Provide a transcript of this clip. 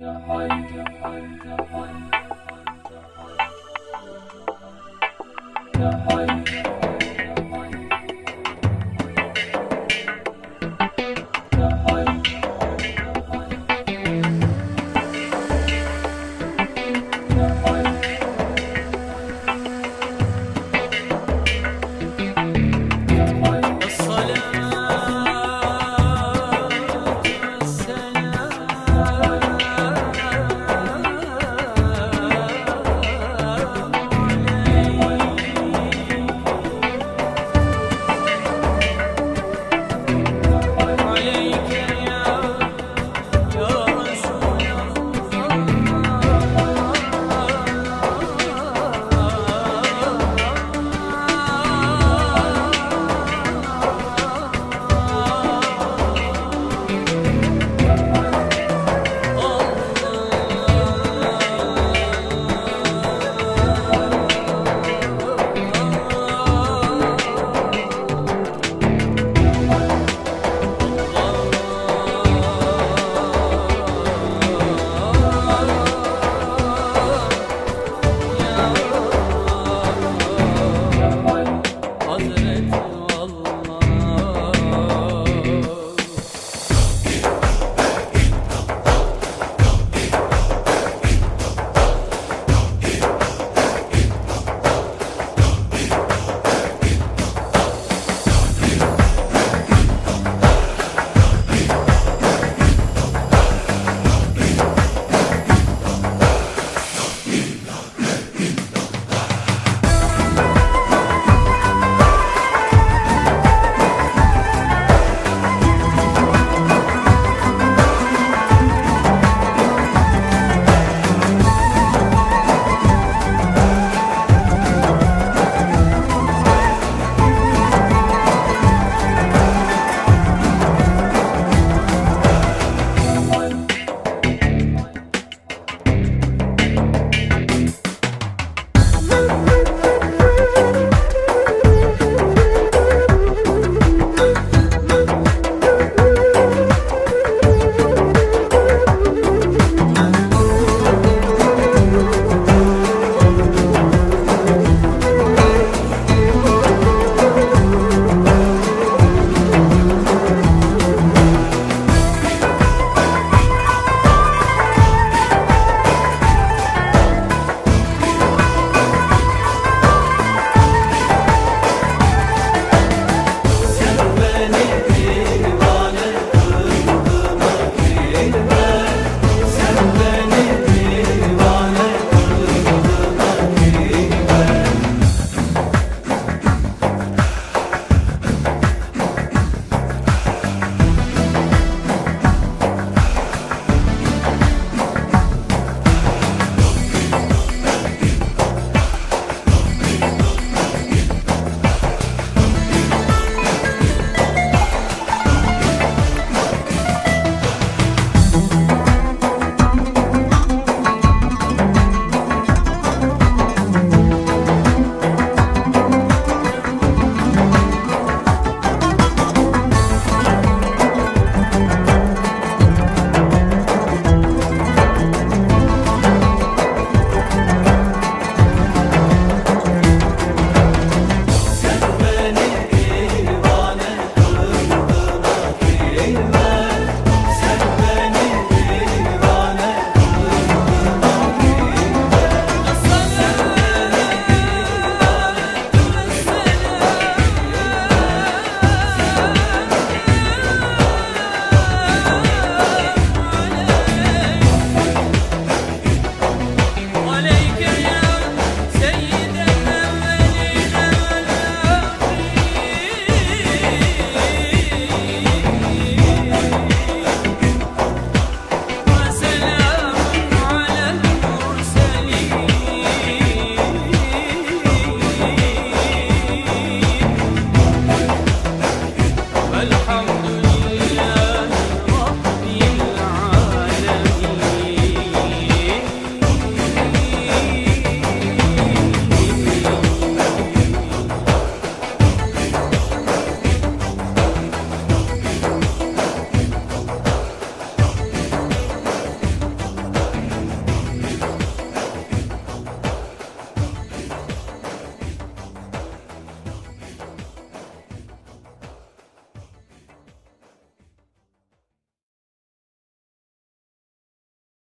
Yeah.